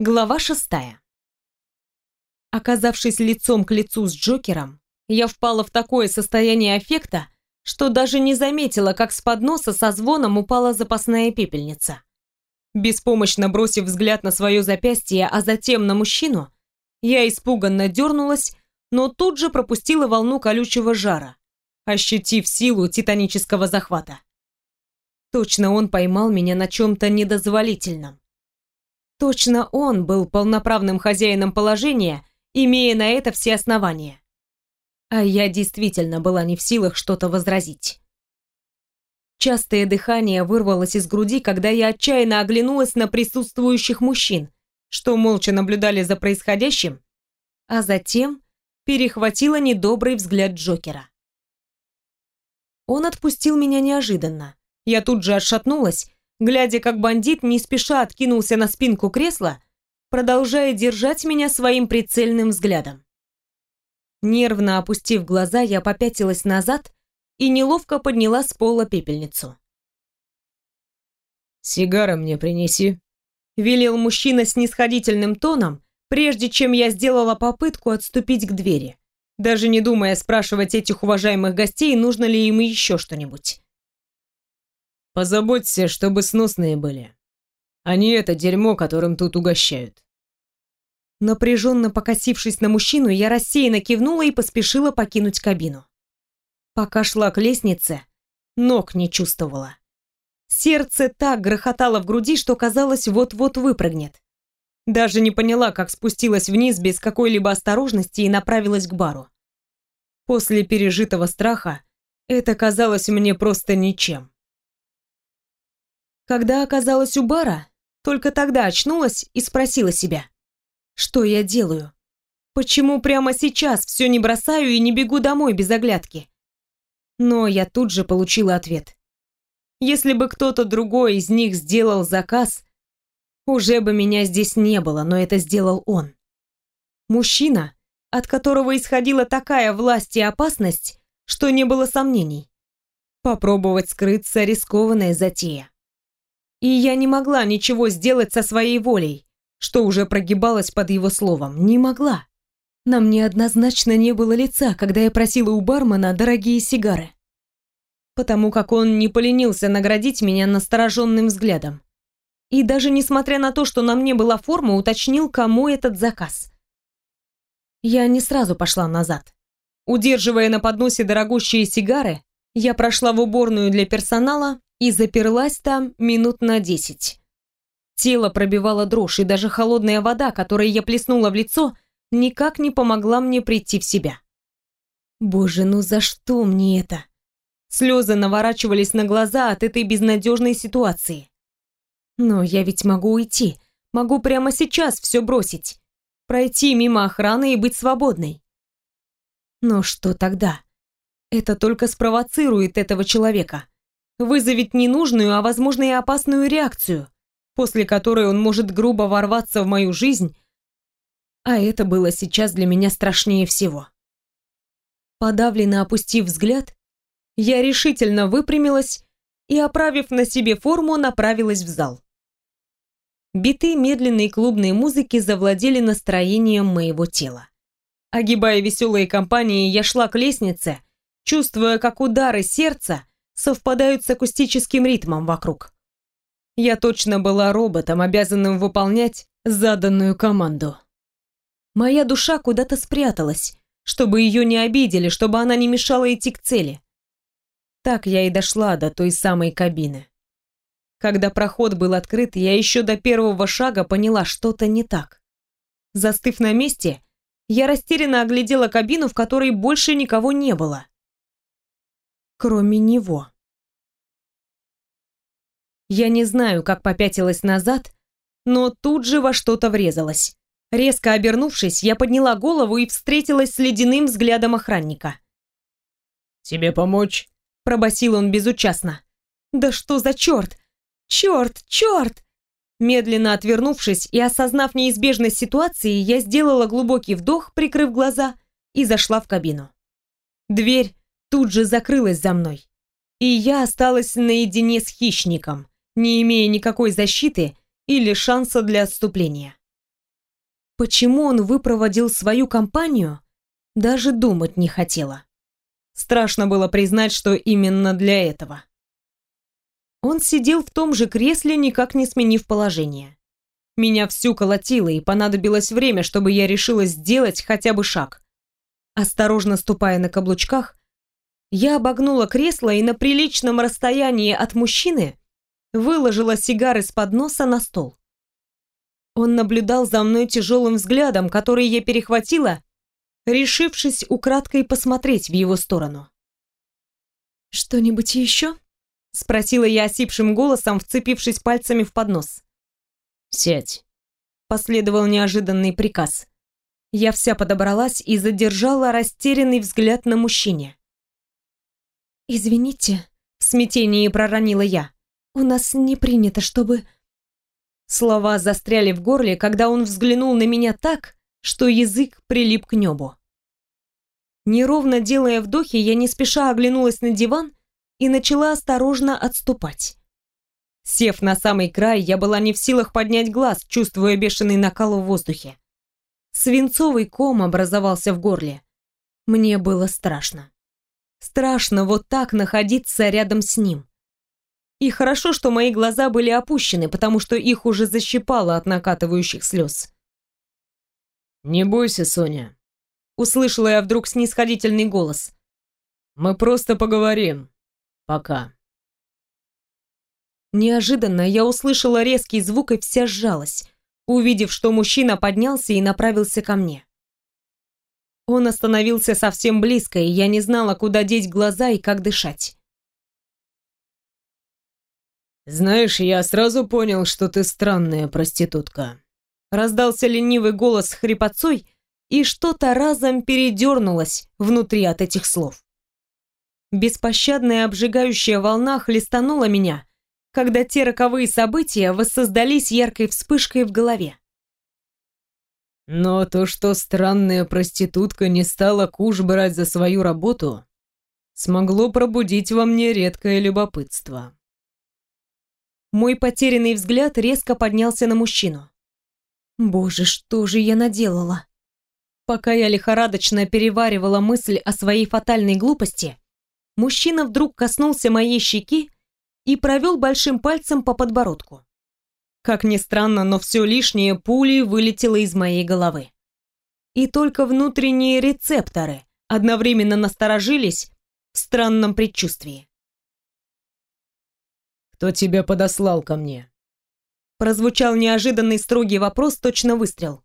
Глава шестая. Оказавшись лицом к лицу с Джокером, я впала в такое состояние аффекта, что даже не заметила, как с подноса со звоном упала запасная пепельница. Беспомощно бросив взгляд на свое запястье, а затем на мужчину, я испуганно дернулась, но тут же пропустила волну колючего жара, ощутив силу титанического захвата. Точно он поймал меня на чем-то недозволительном. Точно он был полноправным хозяином положения, имея на это все основания. А я действительно была не в силах что-то возразить. Частое дыхание вырвалось из груди, когда я отчаянно оглянулась на присутствующих мужчин, что молча наблюдали за происходящим, а затем перехватила недобрый взгляд Джокера. Он отпустил меня неожиданно. Я тут же отшатнулась, глядя, как бандит не спеша откинулся на спинку кресла, продолжая держать меня своим прицельным взглядом. Нервно опустив глаза, я попятилась назад и неловко подняла с пола пепельницу. «Сигара мне принеси», — велел мужчина с нисходительным тоном, прежде чем я сделала попытку отступить к двери, даже не думая спрашивать этих уважаемых гостей, нужно ли им еще что-нибудь. Позаботься, чтобы сносные были. А не это дерьмо, которым тут угощают. Напряженно покосившись на мужчину, я рассеянно кивнула и поспешила покинуть кабину. Пока шла к лестнице, ног не чувствовала. Сердце так грохотало в груди, что казалось, вот-вот выпрыгнет. Даже не поняла, как спустилась вниз без какой-либо осторожности и направилась к бару. После пережитого страха это казалось мне просто ничем. Когда оказалась у бара, только тогда очнулась и спросила себя, что я делаю? Почему прямо сейчас все не бросаю и не бегу домой без оглядки? Но я тут же получила ответ. Если бы кто-то другой из них сделал заказ, уже бы меня здесь не было, но это сделал он. Мужчина, от которого исходила такая власть и опасность, что не было сомнений. Попробовать скрыться – рискованная затея. И я не могла ничего сделать со своей волей, что уже прогибалась под его словом. Не могла. На мне однозначно не было лица, когда я просила у бармена дорогие сигары. Потому как он не поленился наградить меня настороженным взглядом. И даже несмотря на то, что на мне была форма, уточнил, кому этот заказ. Я не сразу пошла назад. Удерживая на подносе дорогущие сигары, я прошла в уборную для персонала и заперлась там минут на десять. Тело пробивало дрожь, и даже холодная вода, которой я плеснула в лицо, никак не помогла мне прийти в себя. Боже, ну за что мне это? Слезы наворачивались на глаза от этой безнадежной ситуации. Но я ведь могу уйти, могу прямо сейчас все бросить, пройти мимо охраны и быть свободной. Но что тогда? Это только спровоцирует этого человека вызовет ненужную, а возможно и опасную реакцию, после которой он может грубо ворваться в мою жизнь, а это было сейчас для меня страшнее всего. Подавленно опустив взгляд, я решительно выпрямилась и, оправив на себе форму, направилась в зал. Биты медленной клубной музыки завладели настроением моего тела. Огибая веселые компании, я шла к лестнице, чувствуя, как удары сердца совпадают с акустическим ритмом вокруг. Я точно была роботом, обязанным выполнять заданную команду. Моя душа куда-то спряталась, чтобы ее не обидели, чтобы она не мешала идти к цели. Так я и дошла до той самой кабины. Когда проход был открыт, я еще до первого шага поняла, что-то не так. Застыв на месте, я растерянно оглядела кабину, в которой больше никого не было кроме него. Я не знаю, как попятилась назад, но тут же во что-то врезалась. Резко обернувшись, я подняла голову и встретилась с ледяным взглядом охранника. «Тебе помочь?» – пробасил он безучастно. «Да что за черт? Черт, черт!» Медленно отвернувшись и осознав неизбежность ситуации, я сделала глубокий вдох, прикрыв глаза, и зашла в кабину. Дверь тут же закрылась за мной. И я осталась наедине с хищником, не имея никакой защиты или шанса для отступления. Почему он выпроводил свою компанию, даже думать не хотела. Страшно было признать, что именно для этого. Он сидел в том же кресле, никак не сменив положение. Меня всю колотило, и понадобилось время, чтобы я решила сделать хотя бы шаг. Осторожно ступая на каблучках, я обогнула кресло и на приличном расстоянии от мужчины выложила сигары с подноса на стол. Он наблюдал за мной тяжелым взглядом, который я перехватила, решившись украдкой посмотреть в его сторону. «Что-нибудь еще?» — спросила я осипшим голосом, вцепившись пальцами в поднос. «Сядь», — последовал неожиданный приказ. Я вся подобралась и задержала растерянный взгляд на мужчине. «Извините», — в смятении проронила я. «У нас не принято, чтобы...» Слова застряли в горле, когда он взглянул на меня так, что язык прилип к небу. Неровно делая вдохи, я не спеша оглянулась на диван и начала осторожно отступать. Сев на самый край, я была не в силах поднять глаз, чувствуя бешеный накал в воздухе. Свинцовый ком образовался в горле. Мне было страшно. Страшно вот так находиться рядом с ним. И хорошо, что мои глаза были опущены, потому что их уже защипало от накатывающих слез. «Не бойся, Соня», — услышала я вдруг снисходительный голос. «Мы просто поговорим. Пока». Неожиданно я услышала резкий звук и вся сжалась, увидев, что мужчина поднялся и направился ко мне. Он остановился совсем близко, и я не знала, куда деть глаза и как дышать. «Знаешь, я сразу понял, что ты странная проститутка». Раздался ленивый голос с хрипотцой, и что-то разом передернулось внутри от этих слов. Беспощадная обжигающая волна хлестанула меня, когда те роковые события воссоздались яркой вспышкой в голове. Но то, что странная проститутка не стала куш брать за свою работу, смогло пробудить во мне редкое любопытство. Мой потерянный взгляд резко поднялся на мужчину. Боже, что же я наделала? Пока я лихорадочно переваривала мысль о своей фатальной глупости, мужчина вдруг коснулся моей щеки и провел большим пальцем по подбородку. Как ни странно, но все лишнее пулей вылетело из моей головы. И только внутренние рецепторы одновременно насторожились в странном предчувствии. «Кто тебя подослал ко мне?» Прозвучал неожиданный строгий вопрос, точно выстрел.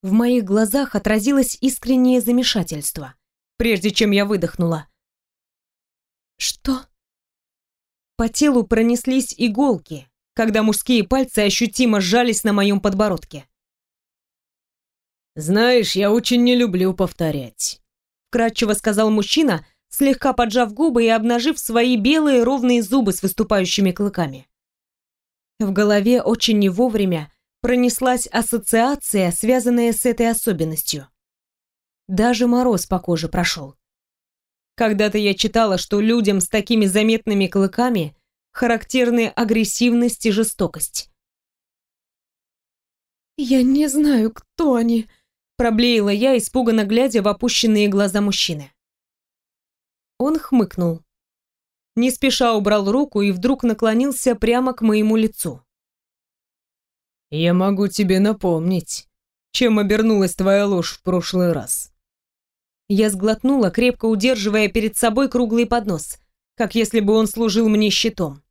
В моих глазах отразилось искреннее замешательство, прежде чем я выдохнула. «Что?» По телу пронеслись иголки, когда мужские пальцы ощутимо сжались на моем подбородке. «Знаешь, я очень не люблю повторять», — вкратчиво сказал мужчина, слегка поджав губы и обнажив свои белые ровные зубы с выступающими клыками. В голове очень не вовремя пронеслась ассоциация, связанная с этой особенностью. Даже мороз по коже прошел. Когда-то я читала, что людям с такими заметными клыками характерны агрессивность и жестокость. «Я не знаю, кто они», — проблеяла я, испуганно глядя в опущенные глаза мужчины. Он хмыкнул. Не спеша убрал руку и вдруг наклонился прямо к моему лицу. «Я могу тебе напомнить, чем обернулась твоя ложь в прошлый раз». Я сглотнула, крепко удерживая перед собой круглый поднос, как если бы он служил мне щитом.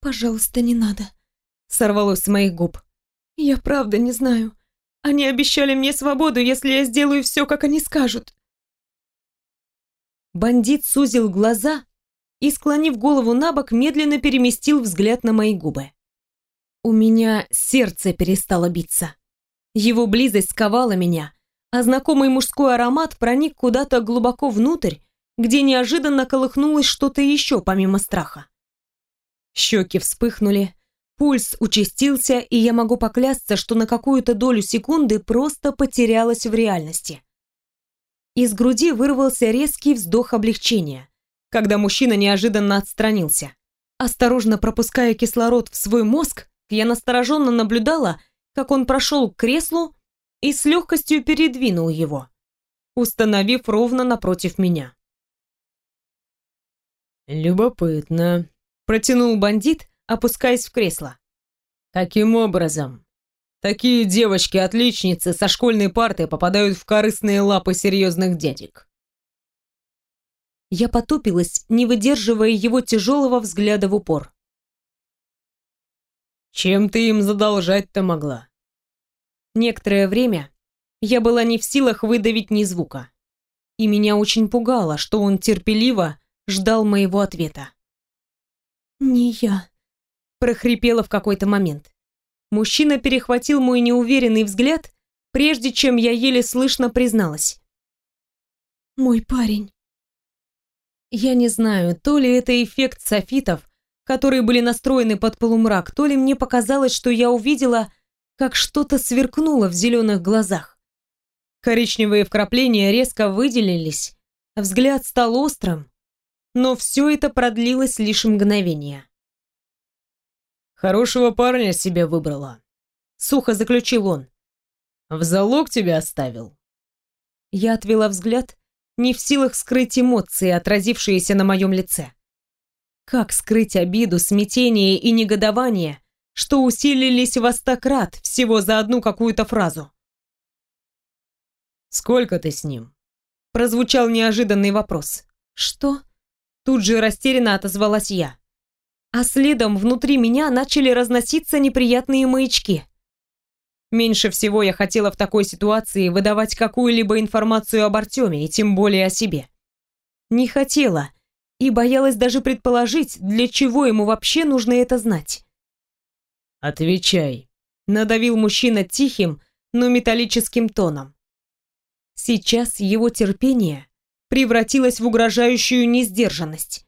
«Пожалуйста, не надо», — сорвалось с моих губ. «Я правда не знаю. Они обещали мне свободу, если я сделаю все, как они скажут». Бандит сузил глаза и, склонив голову на бок, медленно переместил взгляд на мои губы. У меня сердце перестало биться. Его близость сковала меня, а знакомый мужской аромат проник куда-то глубоко внутрь, где неожиданно колыхнулось что-то еще помимо страха. Щеки вспыхнули, пульс участился, и я могу поклясться, что на какую-то долю секунды просто потерялась в реальности. Из груди вырвался резкий вздох облегчения, когда мужчина неожиданно отстранился. Осторожно пропуская кислород в свой мозг, я настороженно наблюдала, как он прошел к креслу и с легкостью передвинул его, установив ровно напротив меня. «Любопытно», — протянул бандит, опускаясь в кресло. «Каким образом? Такие девочки-отличницы со школьной парты попадают в корыстные лапы серьезных дядек». Я потупилась, не выдерживая его тяжелого взгляда в упор. «Чем ты им задолжать-то могла?» Некоторое время я была не в силах выдавить ни звука. И меня очень пугало, что он терпеливо ждал моего ответа. «Не я», — прохрипела в какой-то момент. Мужчина перехватил мой неуверенный взгляд, прежде чем я еле слышно призналась. «Мой парень». Я не знаю, то ли это эффект софитов, которые были настроены под полумрак, то ли мне показалось, что я увидела, как что-то сверкнуло в зеленых глазах. Коричневые вкрапления резко выделились, взгляд стал острым, но все это продлилось лишь мгновение. «Хорошего парня себе выбрала», — сухо заключил он. «В залог тебя оставил». Я отвела взгляд, не в силах скрыть эмоции, отразившиеся на моем лице. Как скрыть обиду, смятение и негодование, что усилились во сто крат всего за одну какую-то фразу? «Сколько ты с ним?» Прозвучал неожиданный вопрос. «Что?» Тут же растерянно отозвалась я. А следом внутри меня начали разноситься неприятные маячки. Меньше всего я хотела в такой ситуации выдавать какую-либо информацию об Артеме, и тем более о себе. Не хотела, и боялась даже предположить, для чего ему вообще нужно это знать. «Отвечай», — надавил мужчина тихим, но металлическим тоном. Сейчас его терпение превратилась в угрожающую несдержанность.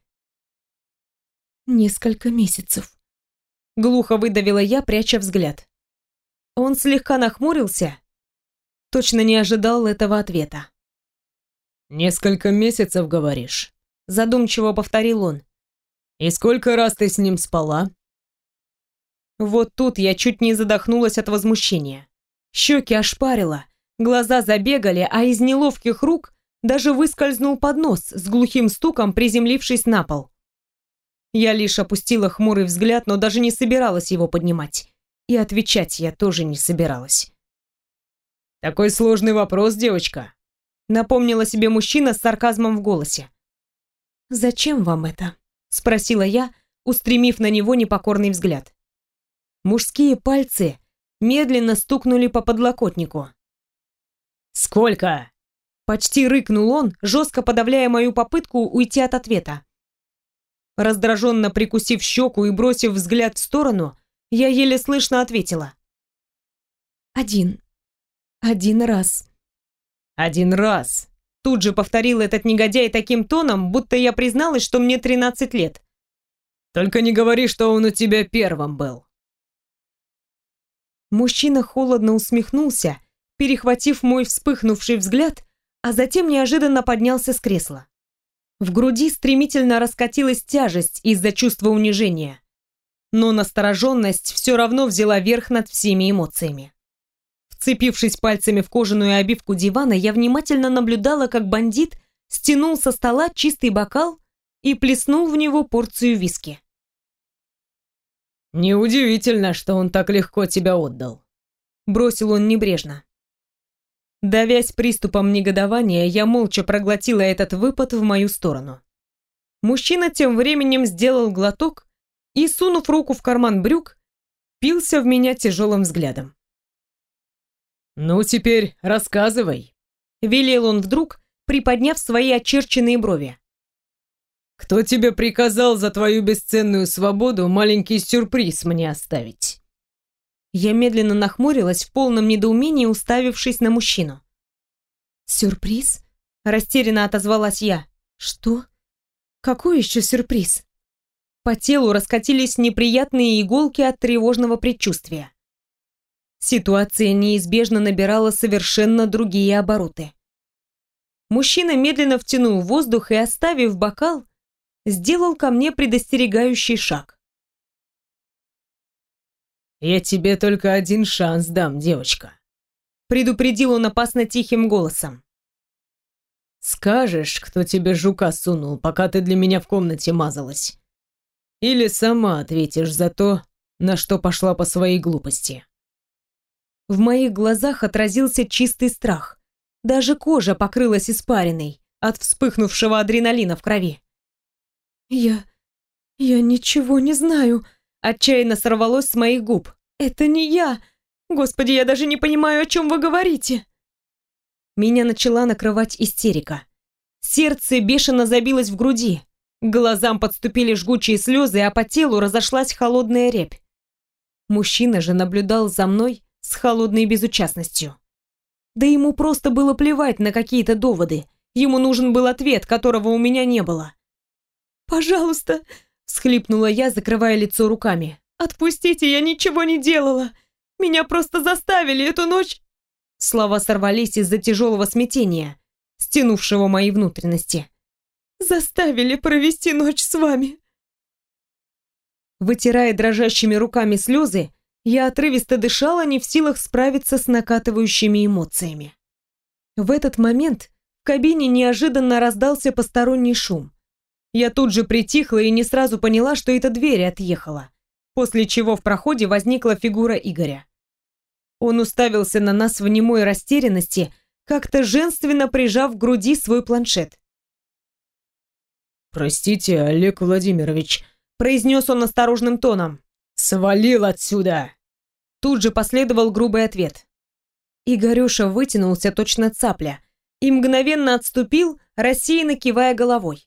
Несколько месяцев. Глухо выдавила я, пряча взгляд. Он слегка нахмурился, точно не ожидал этого ответа. «Несколько месяцев, говоришь?» Задумчиво повторил он. «И сколько раз ты с ним спала?» Вот тут я чуть не задохнулась от возмущения. Щеки ошпарило, глаза забегали, а из неловких рук даже выскользнул поднос с глухим стуком, приземлившись на пол. Я лишь опустила хмурый взгляд, но даже не собиралась его поднимать. И отвечать я тоже не собиралась. «Такой сложный вопрос, девочка», — напомнила себе мужчина с сарказмом в голосе. «Зачем вам это?» — спросила я, устремив на него непокорный взгляд. Мужские пальцы медленно стукнули по подлокотнику. «Сколько?» Почти рыкнул он, жестко подавляя мою попытку уйти от ответа. Раздраженно прикусив щеку и бросив взгляд в сторону, я еле слышно ответила. «Один. Один раз». «Один раз», — тут же повторил этот негодяй таким тоном, будто я призналась, что мне 13 лет. «Только не говори, что он у тебя первым был». Мужчина холодно усмехнулся, перехватив мой вспыхнувший взгляд а затем неожиданно поднялся с кресла. В груди стремительно раскатилась тяжесть из-за чувства унижения. Но настороженность все равно взяла верх над всеми эмоциями. Вцепившись пальцами в кожаную обивку дивана, я внимательно наблюдала, как бандит стянул со стола чистый бокал и плеснул в него порцию виски. «Неудивительно, что он так легко тебя отдал», — бросил он небрежно. Давясь приступом негодования, я молча проглотила этот выпад в мою сторону. Мужчина тем временем сделал глоток и, сунув руку в карман брюк, пился в меня тяжелым взглядом. «Ну, теперь рассказывай», — велел он вдруг, приподняв свои очерченные брови. «Кто тебе приказал за твою бесценную свободу маленький сюрприз мне оставить?» Я медленно нахмурилась в полном недоумении, уставившись на мужчину. «Сюрприз?» – растерянно отозвалась я. «Что? Какой еще сюрприз?» По телу раскатились неприятные иголки от тревожного предчувствия. Ситуация неизбежно набирала совершенно другие обороты. Мужчина медленно втянул воздух и, оставив бокал, сделал ко мне предостерегающий шаг. «Я тебе только один шанс дам, девочка», — предупредил он опасно тихим голосом. «Скажешь, кто тебе жука сунул, пока ты для меня в комнате мазалась. Или сама ответишь за то, на что пошла по своей глупости». В моих глазах отразился чистый страх. Даже кожа покрылась испариной от вспыхнувшего адреналина в крови. «Я... я ничего не знаю», — отчаянно сорвалось с моих губ. «Это не я! Господи, я даже не понимаю, о чем вы говорите!» Меня начала накрывать истерика. Сердце бешено забилось в груди. К глазам подступили жгучие слезы, а по телу разошлась холодная репь. Мужчина же наблюдал за мной с холодной безучастностью. Да ему просто было плевать на какие-то доводы. Ему нужен был ответ, которого у меня не было. «Пожалуйста!» — всхлипнула я, закрывая лицо руками. «Отпустите, я ничего не делала! Меня просто заставили эту ночь...» Слова сорвались из-за тяжелого смятения, стянувшего мои внутренности. «Заставили провести ночь с вами!» Вытирая дрожащими руками слезы, я отрывисто дышала, не в силах справиться с накатывающими эмоциями. В этот момент в кабине неожиданно раздался посторонний шум. Я тут же притихла и не сразу поняла, что эта дверь отъехала, после чего в проходе возникла фигура Игоря. Он уставился на нас в немой растерянности, как-то женственно прижав к груди свой планшет. «Простите, Олег Владимирович», — произнес он осторожным тоном. «Свалил отсюда!» Тут же последовал грубый ответ. Игорюша вытянулся точно цапля и мгновенно отступил, рассеянно кивая головой.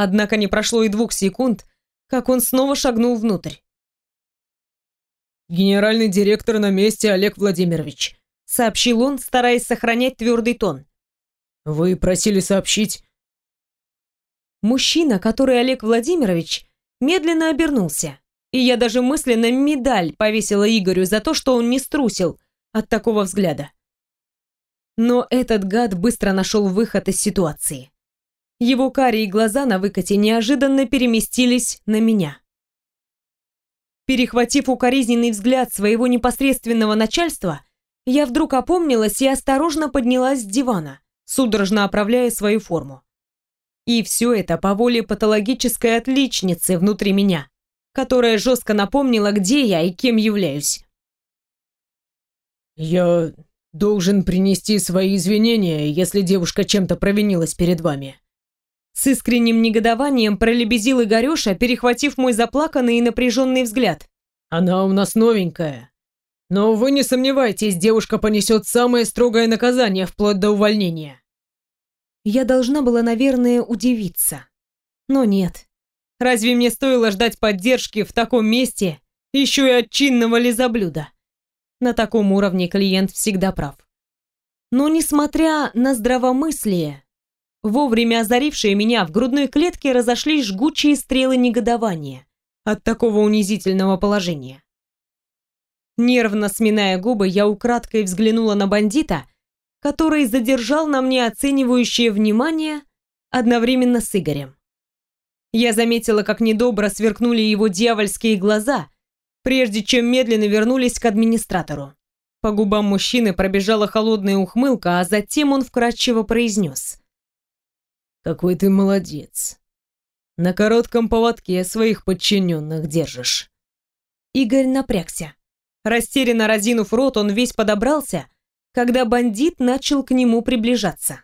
Однако не прошло и двух секунд, как он снова шагнул внутрь. «Генеральный директор на месте, Олег Владимирович», — сообщил он, стараясь сохранять твердый тон. «Вы просили сообщить...» Мужчина, который Олег Владимирович, медленно обернулся, и я даже мысленно медаль повесила Игорю за то, что он не струсил от такого взгляда. Но этот гад быстро нашел выход из ситуации. Его карие глаза на выкате неожиданно переместились на меня. Перехватив укоризненный взгляд своего непосредственного начальства, я вдруг опомнилась и осторожно поднялась с дивана, судорожно оправляя свою форму. И все это по воле патологической отличницы внутри меня, которая жестко напомнила, где я и кем являюсь. «Я должен принести свои извинения, если девушка чем-то провинилась перед вами», с искренним негодованием пролебезил Игорёша, перехватив мой заплаканный и напряженный взгляд. «Она у нас новенькая. Но вы не сомневайтесь, девушка понесет самое строгое наказание, вплоть до увольнения». Я должна была, наверное, удивиться. Но нет. Разве мне стоило ждать поддержки в таком месте, еще и от чинного лизоблюда? На таком уровне клиент всегда прав. Но несмотря на здравомыслие, Вовремя озарившие меня в грудной клетке разошлись жгучие стрелы негодования от такого унизительного положения. Нервно сминая губы, я украдкой взглянула на бандита, который задержал на мне оценивающее внимание одновременно с Игорем. Я заметила, как недобро сверкнули его дьявольские глаза, прежде чем медленно вернулись к администратору. По губам мужчины пробежала холодная ухмылка, а затем он вкратчиво произнес. Какой ты молодец. На коротком поводке своих подчиненных держишь. Игорь напрягся. Растерянно разинув рот, он весь подобрался, когда бандит начал к нему приближаться.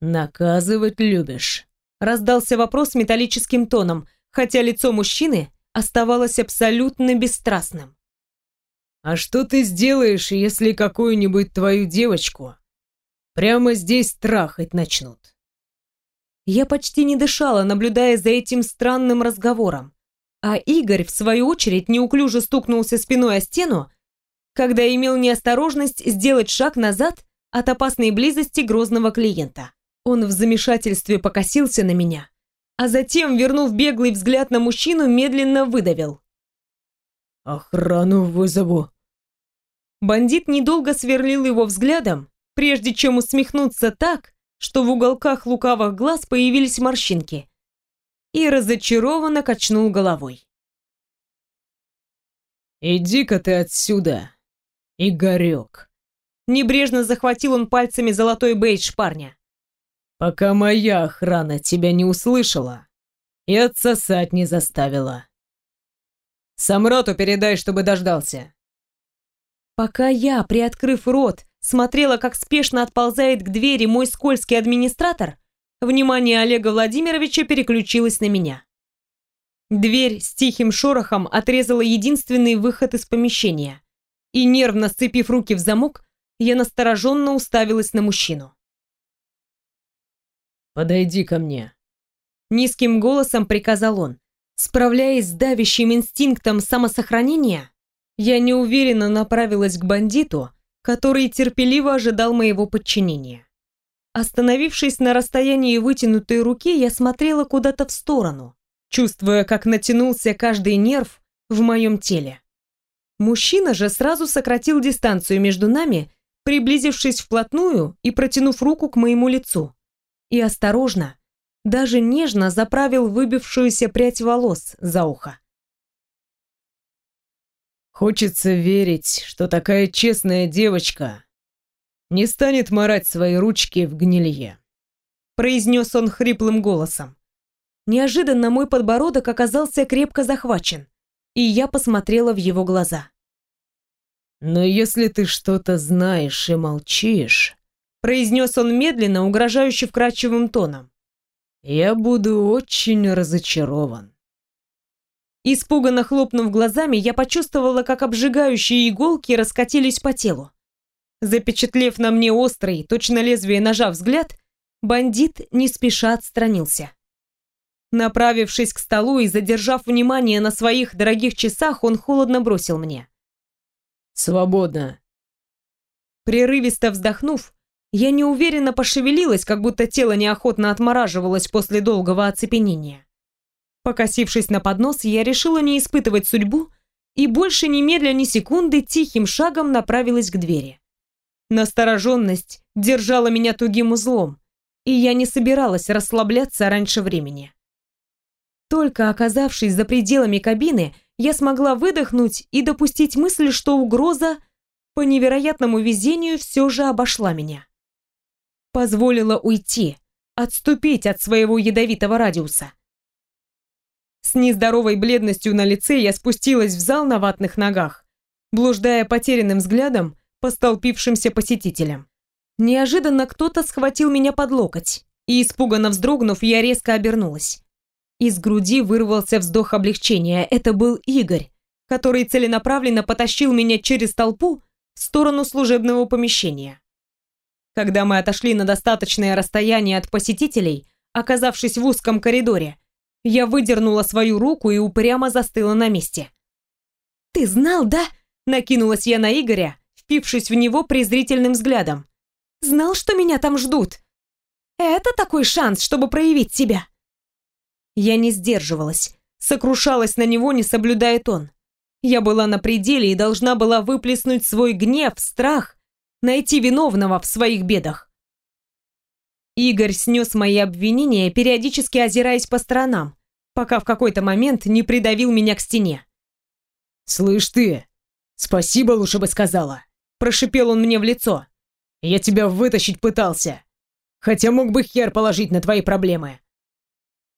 «Наказывать любишь?» Раздался вопрос металлическим тоном, хотя лицо мужчины оставалось абсолютно бесстрастным. «А что ты сделаешь, если какую-нибудь твою девочку прямо здесь трахать начнут?» Я почти не дышала, наблюдая за этим странным разговором. А Игорь, в свою очередь, неуклюже стукнулся спиной о стену, когда имел неосторожность сделать шаг назад от опасной близости грозного клиента. Он в замешательстве покосился на меня, а затем, вернув беглый взгляд на мужчину, медленно выдавил. «Охрану вызову». Бандит недолго сверлил его взглядом, прежде чем усмехнуться так, что в уголках лукавых глаз появились морщинки, и разочарованно качнул головой. «Иди-ка ты отсюда, Игорек!» Небрежно захватил он пальцами золотой бейдж парня. «Пока моя охрана тебя не услышала и отсосать не заставила. Самроту передай, чтобы дождался». Пока я, приоткрыв рот, смотрела, как спешно отползает к двери мой скользкий администратор, внимание Олега Владимировича переключилось на меня. Дверь с тихим шорохом отрезала единственный выход из помещения, и, нервно сцепив руки в замок, я настороженно уставилась на мужчину. «Подойди ко мне», — низким голосом приказал он. Справляясь с давящим инстинктом самосохранения, я неуверенно направилась к бандиту, который терпеливо ожидал моего подчинения. Остановившись на расстоянии вытянутой руки, я смотрела куда-то в сторону, чувствуя, как натянулся каждый нерв в моем теле. Мужчина же сразу сократил дистанцию между нами, приблизившись вплотную и протянув руку к моему лицу. И осторожно, даже нежно заправил выбившуюся прядь волос за ухо. Хочется верить, что такая честная девочка не станет морать свои ручки в гнилье. Произнес он хриплым голосом. Неожиданно мой подбородок оказался крепко захвачен, и я посмотрела в его глаза. «Но если ты что-то знаешь и молчишь», произнес он медленно, угрожающе вкрадчивым тоном, «я буду очень разочарован». Испуганно хлопнув глазами, я почувствовала, как обжигающие иголки раскатились по телу. Запечатлев на мне острый, точно лезвие ножа взгляд, бандит не спеша отстранился. Направившись к столу и задержав внимание на своих дорогих часах, он холодно бросил мне. «Свободно». Прерывисто вздохнув, я неуверенно пошевелилась, как будто тело неохотно отмораживалось после долгого оцепенения. Покосившись на поднос, я решила не испытывать судьбу и больше немедля ни секунды тихим шагом направилась к двери. Настороженность держала меня тугим узлом, и я не собиралась расслабляться раньше времени. Только оказавшись за пределами кабины, я смогла выдохнуть и допустить мысль, что угроза по невероятному везению все же обошла меня. Позволила уйти, отступить от своего ядовитого радиуса. С нездоровой бледностью на лице я спустилась в зал на ватных ногах, блуждая потерянным взглядом по столпившимся посетителям. Неожиданно кто-то схватил меня под локоть, и, испуганно вздрогнув, я резко обернулась. Из груди вырвался вздох облегчения. Это был Игорь, который целенаправленно потащил меня через толпу в сторону служебного помещения. Когда мы отошли на достаточное расстояние от посетителей, оказавшись в узком коридоре, я выдернула свою руку и упрямо застыла на месте. «Ты знал, да?» — накинулась я на Игоря, впившись в него презрительным взглядом. «Знал, что меня там ждут. Это такой шанс, чтобы проявить себя». Я не сдерживалась, сокрушалась на него, не соблюдая тон. Я была на пределе и должна была выплеснуть свой гнев, страх, найти виновного в своих бедах. Игорь снес мои обвинения, периодически озираясь по сторонам, пока в какой-то момент не придавил меня к стене. «Слышь ты, спасибо лучше бы сказала», – прошипел он мне в лицо. «Я тебя вытащить пытался, хотя мог бы хер положить на твои проблемы».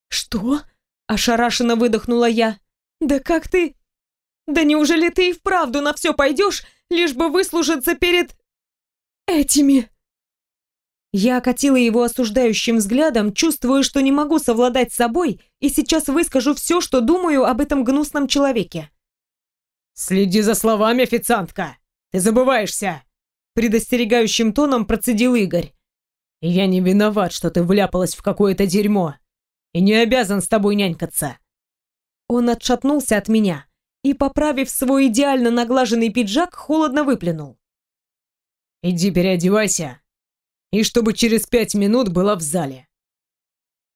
«Что?» – ошарашенно выдохнула я. «Да как ты? Да неужели ты и вправду на все пойдешь, лишь бы выслужиться перед... этими?» Я окатила его осуждающим взглядом, чувствуя, что не могу совладать с собой, и сейчас выскажу все, что думаю об этом гнусном человеке. «Следи за словами, официантка! Ты забываешься!» Предостерегающим тоном процедил Игорь. «Я не виноват, что ты вляпалась в какое-то дерьмо, и не обязан с тобой нянькаться!» Он отшатнулся от меня и, поправив свой идеально наглаженный пиджак, холодно выплюнул. «Иди переодевайся, и чтобы через пять минут была в зале.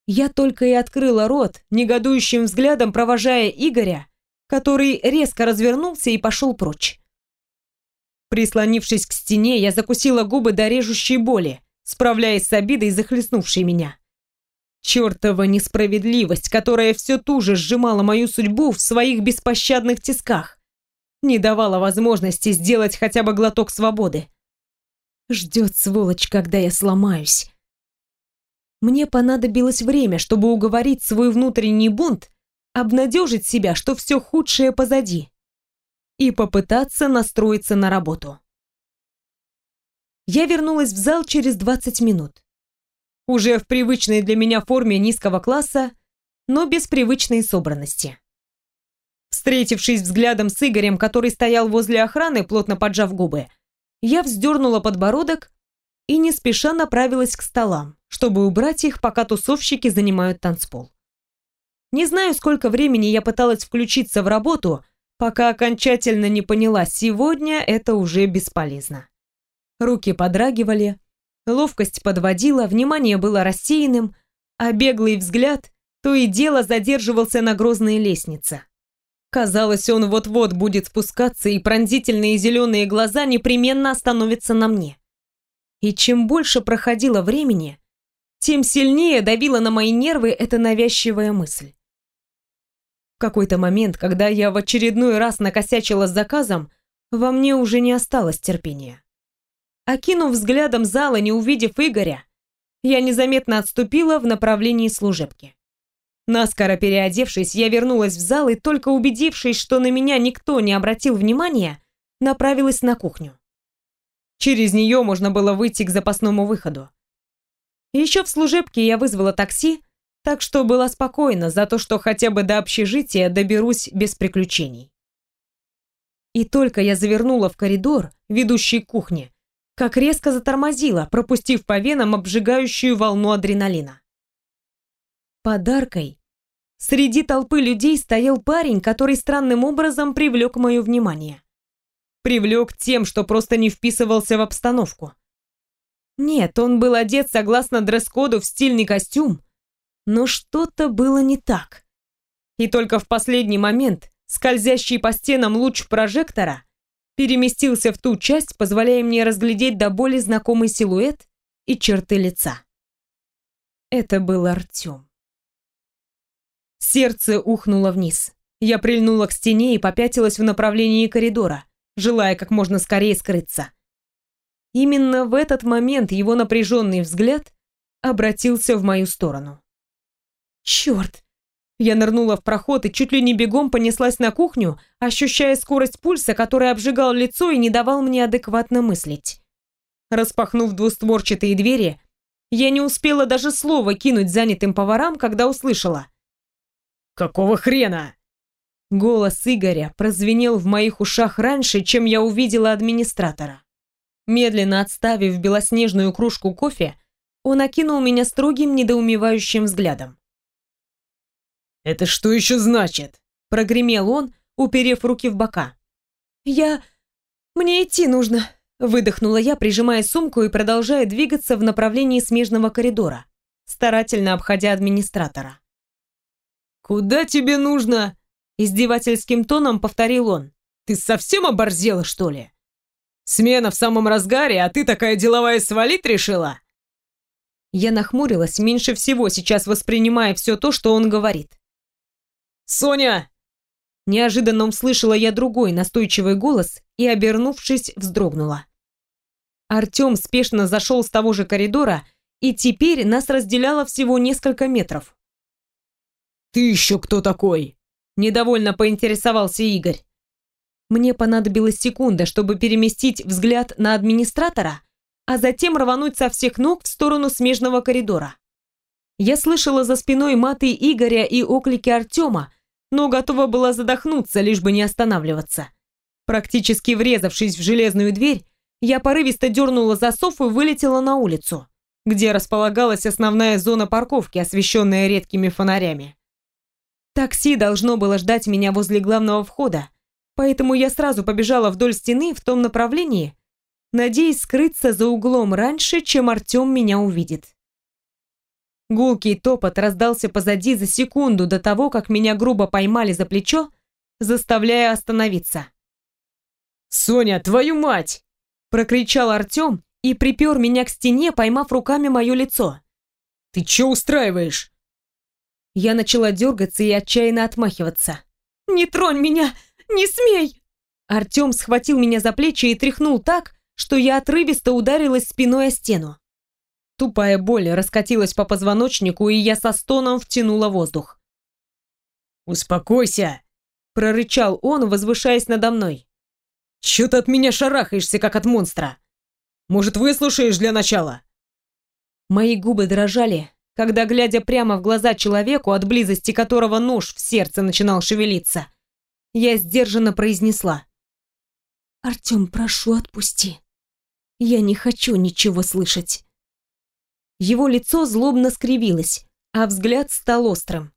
Я только и открыла рот, негодующим взглядом провожая Игоря, который резко развернулся и пошел прочь. Прислонившись к стене, я закусила губы до режущей боли, справляясь с обидой, захлестнувшей меня. Чертова несправедливость, которая все туже сжимала мою судьбу в своих беспощадных тисках. не давала возможности сделать хотя бы глоток свободы. Ждет сволочь, когда я сломаюсь. Мне понадобилось время, чтобы уговорить свой внутренний бунт, обнадежить себя, что все худшее позади, и попытаться настроиться на работу. Я вернулась в зал через 20 минут. Уже в привычной для меня форме низкого класса, но без привычной собранности. Встретившись взглядом с Игорем, который стоял возле охраны, плотно поджав губы, я вздернула подбородок и не спеша направилась к столам, чтобы убрать их, пока тусовщики занимают танцпол. Не знаю, сколько времени я пыталась включиться в работу, пока окончательно не поняла, сегодня это уже бесполезно. Руки подрагивали, ловкость подводила, внимание было рассеянным, а беглый взгляд то и дело задерживался на грозной лестнице. Казалось, он вот-вот будет спускаться, и пронзительные зеленые глаза непременно остановятся на мне. И чем больше проходило времени, тем сильнее давила на мои нервы эта навязчивая мысль. В какой-то момент, когда я в очередной раз накосячила с заказом, во мне уже не осталось терпения. Окинув взглядом зала, не увидев Игоря, я незаметно отступила в направлении служебки. Наскоро переодевшись, я вернулась в зал и, только убедившись, что на меня никто не обратил внимания, направилась на кухню. Через нее можно было выйти к запасному выходу. Еще в служебке я вызвала такси, так что была спокойна за то, что хотя бы до общежития доберусь без приключений. И только я завернула в коридор, ведущий к кухне, как резко затормозила, пропустив по венам обжигающую волну адреналина. Подаркой среди толпы людей стоял парень, который странным образом привлек мое внимание. Привлек тем, что просто не вписывался в обстановку. Нет, он был одет согласно дресс-коду в стильный костюм, но что-то было не так. И только в последний момент скользящий по стенам луч прожектора переместился в ту часть, позволяя мне разглядеть до боли знакомый силуэт и черты лица. Это был Артем. Сердце ухнуло вниз. Я прильнула к стене и попятилась в направлении коридора, желая как можно скорее скрыться. Именно в этот момент его напряженный взгляд обратился в мою сторону. «Черт!» Я нырнула в проход и чуть ли не бегом понеслась на кухню, ощущая скорость пульса, который обжигал лицо и не давал мне адекватно мыслить. Распахнув двустворчатые двери, я не успела даже слова кинуть занятым поварам, когда услышала. «Какого хрена?» Голос Игоря прозвенел в моих ушах раньше, чем я увидела администратора. Медленно отставив белоснежную кружку кофе, он окинул меня строгим, недоумевающим взглядом. «Это что еще значит?» — прогремел он, уперев руки в бока. «Я... мне идти нужно», — выдохнула я, прижимая сумку и продолжая двигаться в направлении смежного коридора, старательно обходя администратора. «Куда тебе нужно?» — издевательским тоном повторил он. «Ты совсем оборзела, что ли? Смена в самом разгаре, а ты такая деловая свалить решила?» Я нахмурилась, меньше всего сейчас воспринимая все то, что он говорит. «Соня!» Неожиданно услышала я другой настойчивый голос и, обернувшись, вздрогнула. Артем спешно зашел с того же коридора, и теперь нас разделяло всего несколько метров. «Ты еще кто такой?» Недовольно поинтересовался Игорь. Мне понадобилась секунда, чтобы переместить взгляд на администратора, а затем рвануть со всех ног в сторону смежного коридора. Я слышала за спиной маты Игоря и оклики Артема, но готова была задохнуться, лишь бы не останавливаться. Практически врезавшись в железную дверь, я порывисто дернула засов и вылетела на улицу, где располагалась основная зона парковки, освещенная редкими фонарями. Такси должно было ждать меня возле главного входа, поэтому я сразу побежала вдоль стены в том направлении, надеясь скрыться за углом раньше, чем Артем меня увидит. Гулкий топот раздался позади за секунду до того, как меня грубо поймали за плечо, заставляя остановиться. «Соня, твою мать!» – прокричал Артем и припер меня к стене, поймав руками мое лицо. «Ты че устраиваешь?» Я начала дергаться и отчаянно отмахиваться. «Не тронь меня! Не смей!» Артем схватил меня за плечи и тряхнул так, что я отрывисто ударилась спиной о стену. Тупая боль раскатилась по позвоночнику, и я со стоном втянула воздух. «Успокойся!» — прорычал он, возвышаясь надо мной. «Чё ты от меня шарахаешься, как от монстра? Может, выслушаешь для начала?» Мои губы дрожали, когда, глядя прямо в глаза человеку, от близости которого нож в сердце начинал шевелиться, я сдержанно произнесла. «Артем, прошу, отпусти. Я не хочу ничего слышать». Его лицо злобно скривилось, а взгляд стал острым.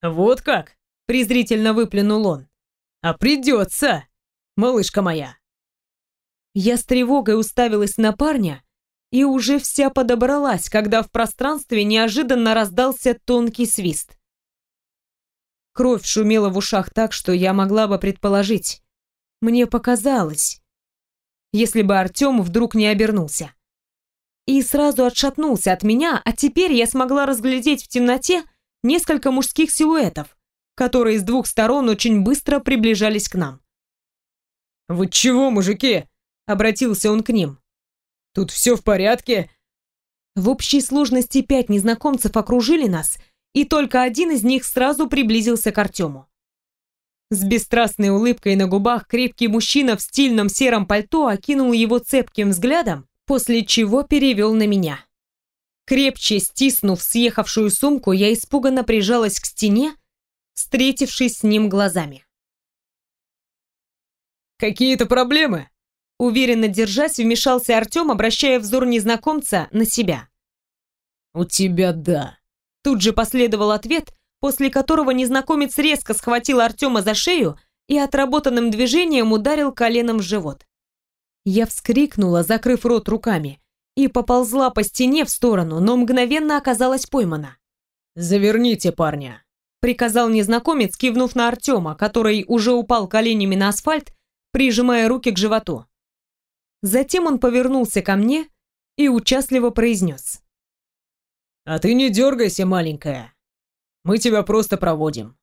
«Вот как?» — презрительно выплюнул он. «А придется, малышка моя!» Я с тревогой уставилась на парня и уже вся подобралась, когда в пространстве неожиданно раздался тонкий свист. Кровь шумела в ушах так, что я могла бы предположить. Мне показалось, если бы Артем вдруг не обернулся и сразу отшатнулся от меня, а теперь я смогла разглядеть в темноте несколько мужских силуэтов, которые с двух сторон очень быстро приближались к нам. «Вы чего, мужики?» — обратился он к ним. «Тут все в порядке?» В общей сложности пять незнакомцев окружили нас, и только один из них сразу приблизился к Артему. С бесстрастной улыбкой на губах крепкий мужчина в стильном сером пальто окинул его цепким взглядом после чего перевел на меня. Крепче стиснув съехавшую сумку, я испуганно прижалась к стене, встретившись с ним глазами. «Какие-то проблемы?» Уверенно держась, вмешался Артем, обращая взор незнакомца на себя. «У тебя да». Тут же последовал ответ, после которого незнакомец резко схватил Артема за шею и отработанным движением ударил коленом в живот. Я вскрикнула, закрыв рот руками, и поползла по стене в сторону, но мгновенно оказалась поймана. «Заверните парня», — приказал незнакомец, кивнув на Артема, который уже упал коленями на асфальт, прижимая руки к животу. Затем он повернулся ко мне и участливо произнес. «А ты не дергайся, маленькая. Мы тебя просто проводим».